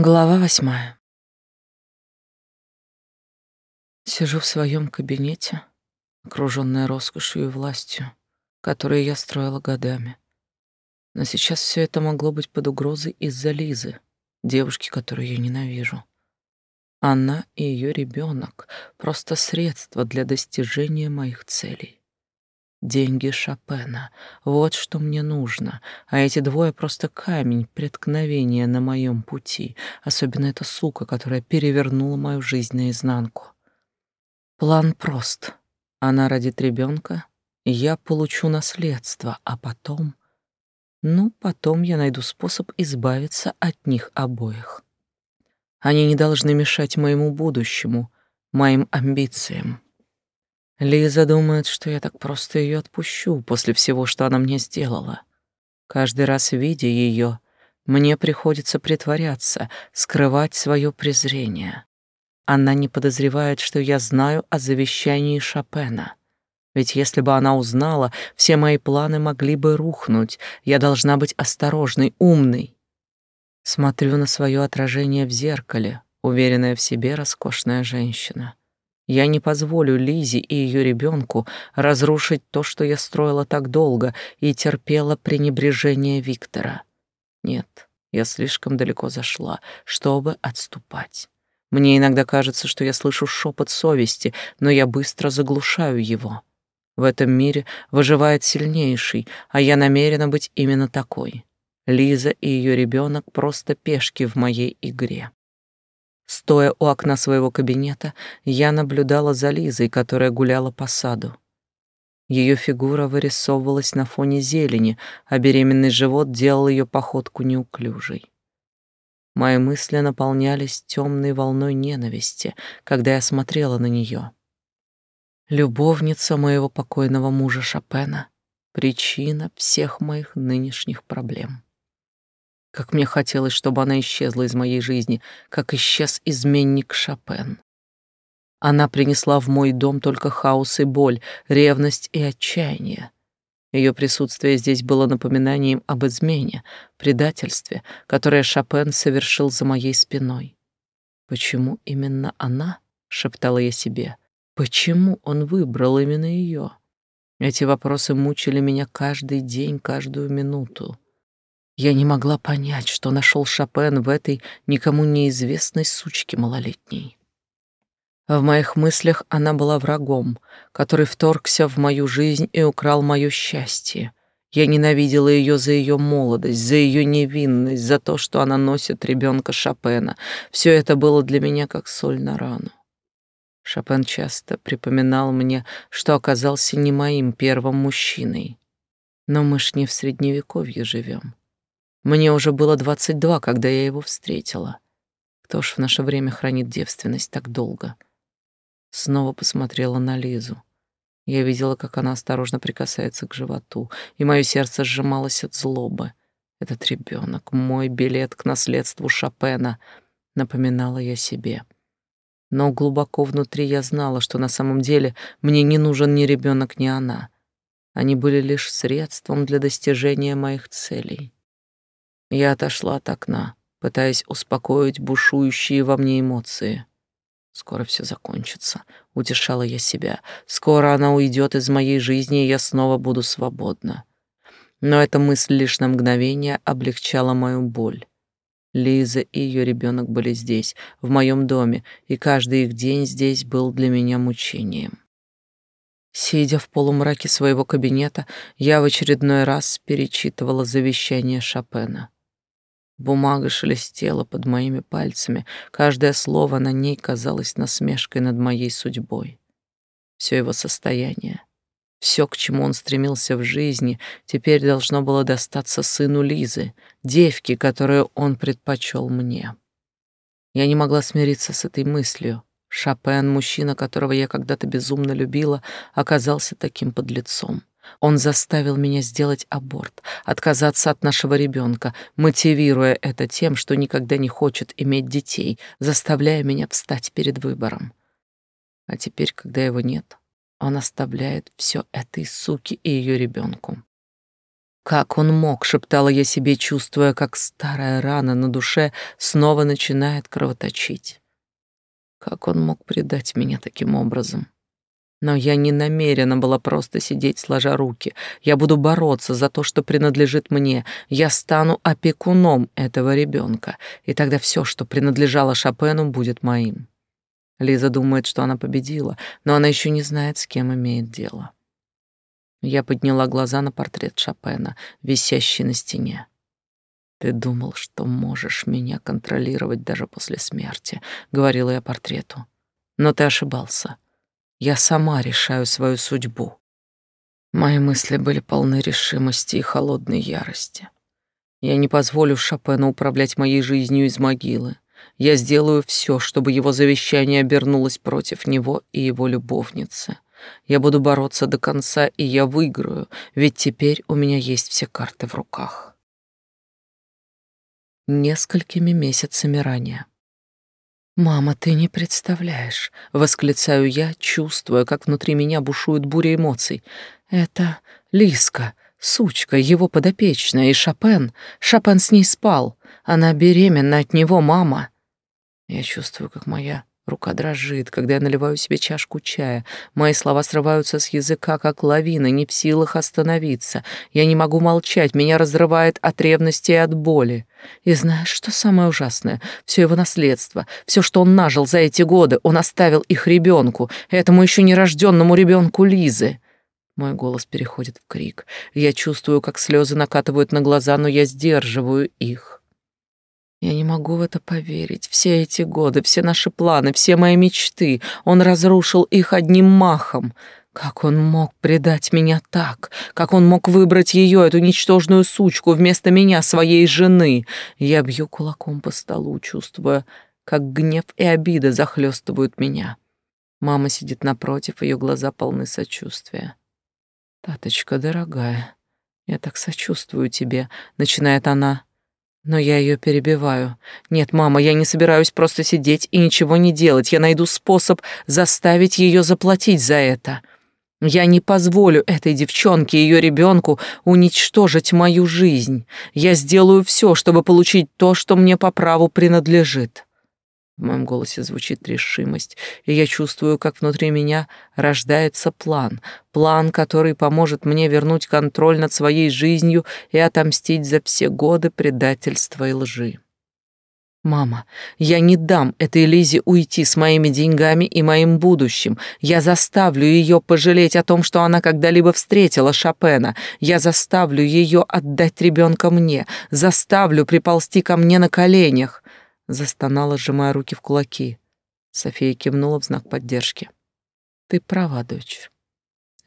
Глава восьмая. Сижу в своем кабинете, окруженная роскошью и властью, которые я строила годами. Но сейчас все это могло быть под угрозой из-за Лизы, девушки, которую я ненавижу. Она и ее ребенок — просто средство для достижения моих целей. Деньги Шопена — вот что мне нужно, а эти двое — просто камень преткновения на моем пути, особенно эта сука, которая перевернула мою жизнь наизнанку. План прост. Она родит ребенка, я получу наследство, а потом... Ну, потом я найду способ избавиться от них обоих. Они не должны мешать моему будущему, моим амбициям. Лиза думает, что я так просто ее отпущу после всего, что она мне сделала. Каждый раз, видя ее, мне приходится притворяться, скрывать свое презрение. Она не подозревает, что я знаю о завещании Шопена. Ведь если бы она узнала, все мои планы могли бы рухнуть. Я должна быть осторожной, умной. Смотрю на свое отражение в зеркале, уверенная в себе роскошная женщина. Я не позволю Лизе и ее ребенку разрушить то, что я строила так долго и терпела пренебрежение Виктора. Нет, я слишком далеко зашла, чтобы отступать. Мне иногда кажется, что я слышу шепот совести, но я быстро заглушаю его. В этом мире выживает сильнейший, а я намерена быть именно такой. Лиза и ее ребенок просто пешки в моей игре. Стоя у окна своего кабинета, я наблюдала за Лизой, которая гуляла по саду. Ее фигура вырисовывалась на фоне зелени, а беременный живот делал ее походку неуклюжей. Мои мысли наполнялись темной волной ненависти, когда я смотрела на нее. Любовница моего покойного мужа Шопена — причина всех моих нынешних проблем. Как мне хотелось, чтобы она исчезла из моей жизни, как исчез изменник Шопен. Она принесла в мой дом только хаос и боль, ревность и отчаяние. Ее присутствие здесь было напоминанием об измене, предательстве, которое Шопен совершил за моей спиной. «Почему именно она?» — шептала я себе. «Почему он выбрал именно ее?» Эти вопросы мучили меня каждый день, каждую минуту. Я не могла понять, что нашел Шопен в этой никому неизвестной сучке малолетней. В моих мыслях она была врагом, который вторгся в мою жизнь и украл мое счастье. Я ненавидела ее за ее молодость, за ее невинность, за то, что она носит ребенка Шопена. Все это было для меня как соль на рану. Шопен часто припоминал мне, что оказался не моим первым мужчиной. Но мы ж не в средневековье живем. Мне уже было двадцать два, когда я его встретила. Кто ж в наше время хранит девственность так долго? Снова посмотрела на Лизу. Я видела, как она осторожно прикасается к животу, и мое сердце сжималось от злобы. Этот ребенок, мой билет к наследству Шопена, напоминала я себе. Но глубоко внутри я знала, что на самом деле мне не нужен ни ребенок, ни она. Они были лишь средством для достижения моих целей. Я отошла от окна, пытаясь успокоить бушующие во мне эмоции. Скоро все закончится, утешала я себя. Скоро она уйдет из моей жизни, и я снова буду свободна. Но эта мысль лишь на мгновение облегчала мою боль. Лиза и ее ребенок были здесь, в моем доме, и каждый их день здесь был для меня мучением. Сидя в полумраке своего кабинета, я в очередной раз перечитывала завещание Шопена. Бумага шелестела под моими пальцами, каждое слово на ней казалось насмешкой над моей судьбой. Все его состояние, все, к чему он стремился в жизни, теперь должно было достаться сыну Лизы, девке, которую он предпочел мне. Я не могла смириться с этой мыслью. Шопен, мужчина, которого я когда-то безумно любила, оказался таким подлецом. Он заставил меня сделать аборт, отказаться от нашего ребенка, мотивируя это тем, что никогда не хочет иметь детей, заставляя меня встать перед выбором. А теперь, когда его нет, он оставляет все этой суке и ее ребенку. Как он мог, шептала я себе, чувствуя, как старая рана на душе снова начинает кровоточить. Как он мог предать меня таким образом? Но я не намерена была просто сидеть сложа руки. Я буду бороться за то, что принадлежит мне. Я стану опекуном этого ребенка, и тогда все, что принадлежало Шопену, будет моим. Лиза думает, что она победила, но она еще не знает, с кем имеет дело. Я подняла глаза на портрет Шопена, висящий на стене. Ты думал, что можешь меня контролировать даже после смерти, говорила я портрету. Но ты ошибался. Я сама решаю свою судьбу. Мои мысли были полны решимости и холодной ярости. Я не позволю Шопену управлять моей жизнью из могилы. Я сделаю все, чтобы его завещание обернулось против него и его любовницы. Я буду бороться до конца, и я выиграю, ведь теперь у меня есть все карты в руках. Несколькими месяцами ранее. «Мама, ты не представляешь!» — восклицаю я, чувствуя, как внутри меня бушует буря эмоций. «Это Лиска, сучка, его подопечная, и Шопен. Шопен с ней спал. Она беременна от него, мама!» Я чувствую, как моя Рука дрожит, когда я наливаю себе чашку чая. Мои слова срываются с языка, как лавина, не в силах остановиться. Я не могу молчать, меня разрывает от ревности и от боли. И знаешь, что самое ужасное? Все его наследство, все, что он нажил за эти годы, он оставил их ребенку, этому еще нерожденному ребенку Лизы. Мой голос переходит в крик. Я чувствую, как слезы накатывают на глаза, но я сдерживаю их. Я не могу в это поверить. Все эти годы, все наши планы, все мои мечты, он разрушил их одним махом. Как он мог предать меня так? Как он мог выбрать ее, эту ничтожную сучку, вместо меня, своей жены? Я бью кулаком по столу, чувствуя, как гнев и обида захлестывают меня. Мама сидит напротив, ее глаза полны сочувствия. «Таточка, дорогая, я так сочувствую тебе», — начинает она. Но я ее перебиваю. Нет, мама, я не собираюсь просто сидеть и ничего не делать. Я найду способ заставить ее заплатить за это. Я не позволю этой девчонке и ее ребенку уничтожить мою жизнь. Я сделаю все, чтобы получить то, что мне по праву принадлежит. В моем голосе звучит решимость, и я чувствую, как внутри меня рождается план. План, который поможет мне вернуть контроль над своей жизнью и отомстить за все годы предательства и лжи. «Мама, я не дам этой Лизе уйти с моими деньгами и моим будущим. Я заставлю ее пожалеть о том, что она когда-либо встретила Шопена. Я заставлю ее отдать ребенка мне. Заставлю приползти ко мне на коленях. Застонала, сжимая руки в кулаки. София кивнула в знак поддержки. Ты права, дочь.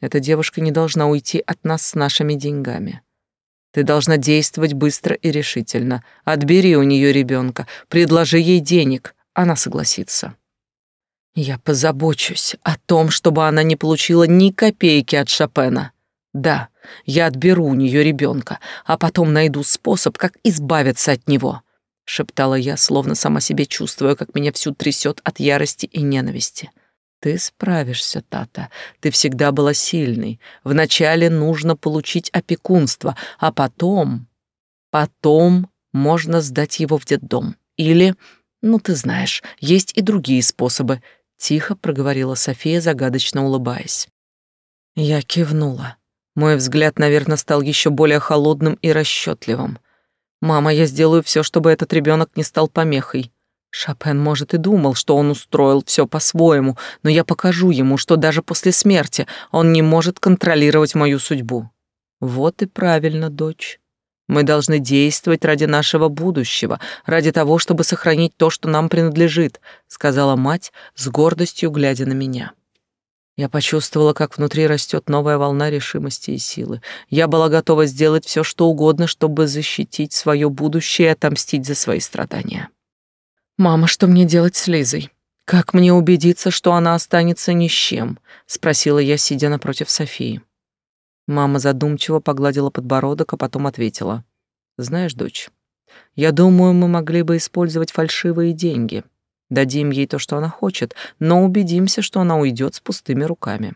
Эта девушка не должна уйти от нас с нашими деньгами. Ты должна действовать быстро и решительно. Отбери у нее ребенка, предложи ей денег, она согласится. Я позабочусь о том, чтобы она не получила ни копейки от Шопена. Да, я отберу у нее ребенка, а потом найду способ, как избавиться от него. — шептала я, словно сама себе чувствуя, как меня всю трясет от ярости и ненависти. «Ты справишься, Тата. Ты всегда была сильной. Вначале нужно получить опекунство, а потом... Потом можно сдать его в детдом. Или... Ну, ты знаешь, есть и другие способы», — тихо проговорила София, загадочно улыбаясь. Я кивнула. Мой взгляд, наверное, стал еще более холодным и расчетливым. Мама, я сделаю все, чтобы этот ребенок не стал помехой. Шопен, может, и думал, что он устроил все по-своему, но я покажу ему, что даже после смерти он не может контролировать мою судьбу. Вот и правильно, дочь. Мы должны действовать ради нашего будущего, ради того, чтобы сохранить то, что нам принадлежит, сказала мать с гордостью глядя на меня. Я почувствовала, как внутри растет новая волна решимости и силы. Я была готова сделать все, что угодно, чтобы защитить свое будущее и отомстить за свои страдания. «Мама, что мне делать с Лизой? Как мне убедиться, что она останется ни с чем?» — спросила я, сидя напротив Софии. Мама задумчиво погладила подбородок, а потом ответила. «Знаешь, дочь, я думаю, мы могли бы использовать фальшивые деньги. Дадим ей то, что она хочет, но убедимся, что она уйдет с пустыми руками.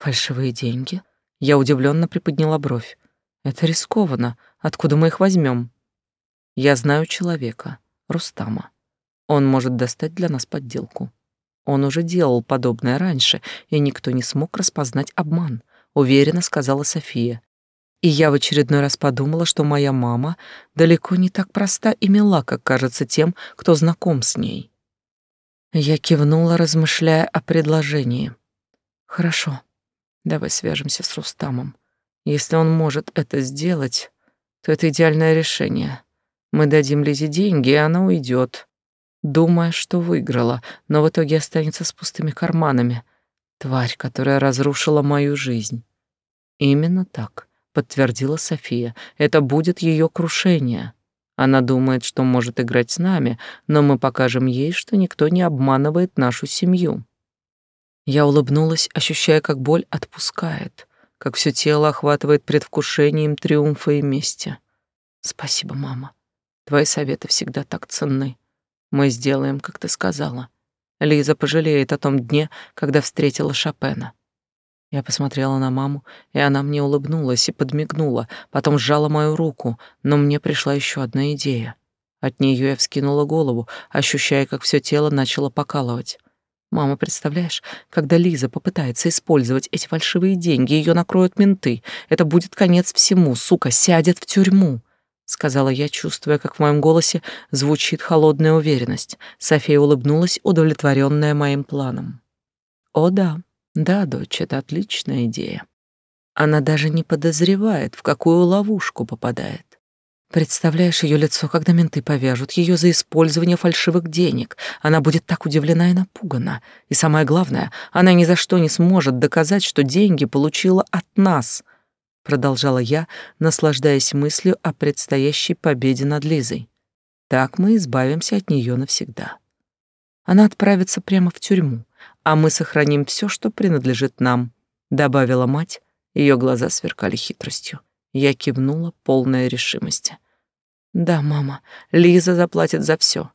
Фальшивые деньги? Я удивленно приподняла бровь. Это рискованно. Откуда мы их возьмем? Я знаю человека, Рустама. Он может достать для нас подделку. Он уже делал подобное раньше, и никто не смог распознать обман, уверенно сказала София. И я в очередной раз подумала, что моя мама далеко не так проста и мила, как кажется тем, кто знаком с ней. Я кивнула, размышляя о предложении. Хорошо. Давай свяжемся с Рустамом. Если он может это сделать, то это идеальное решение. Мы дадим Лизе деньги, и она уйдет, думая, что выиграла, но в итоге останется с пустыми карманами. Тварь, которая разрушила мою жизнь. Именно так, подтвердила София. Это будет ее крушение. Она думает, что может играть с нами, но мы покажем ей, что никто не обманывает нашу семью. Я улыбнулась, ощущая, как боль отпускает, как все тело охватывает предвкушением триумфа и мести. Спасибо, мама. Твои советы всегда так ценны. Мы сделаем, как ты сказала. Лиза пожалеет о том дне, когда встретила Шопена. Я посмотрела на маму, и она мне улыбнулась и подмигнула, потом сжала мою руку, но мне пришла еще одна идея. От нее я вскинула голову, ощущая, как все тело начало покалывать. Мама, представляешь, когда Лиза попытается использовать эти фальшивые деньги, ее накроют менты. Это будет конец всему, сука, сядет в тюрьму, сказала я, чувствуя, как в моем голосе звучит холодная уверенность. София улыбнулась, удовлетворенная моим планом. О да, да, дочь, это отличная идея. Она даже не подозревает, в какую ловушку попадает. Представляешь ее лицо, когда менты повяжут ее за использование фальшивых денег. Она будет так удивлена и напугана. И самое главное, она ни за что не сможет доказать, что деньги получила от нас. Продолжала я, наслаждаясь мыслью о предстоящей победе над Лизой. Так мы избавимся от нее навсегда. Она отправится прямо в тюрьму, а мы сохраним все, что принадлежит нам, добавила мать. Ее глаза сверкали хитростью. Я кивнула, полная решимости. Да, мама, Лиза заплатит за все.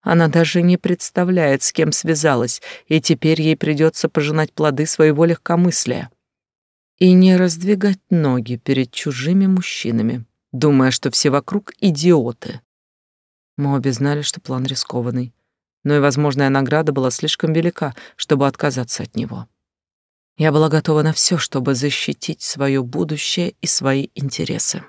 Она даже не представляет, с кем связалась, и теперь ей придется пожинать плоды своего легкомыслия и не раздвигать ноги перед чужими мужчинами, думая, что все вокруг идиоты. Мы обе знали, что план рискованный, но и возможная награда была слишком велика, чтобы отказаться от него. Я была готова на все, чтобы защитить свое будущее и свои интересы.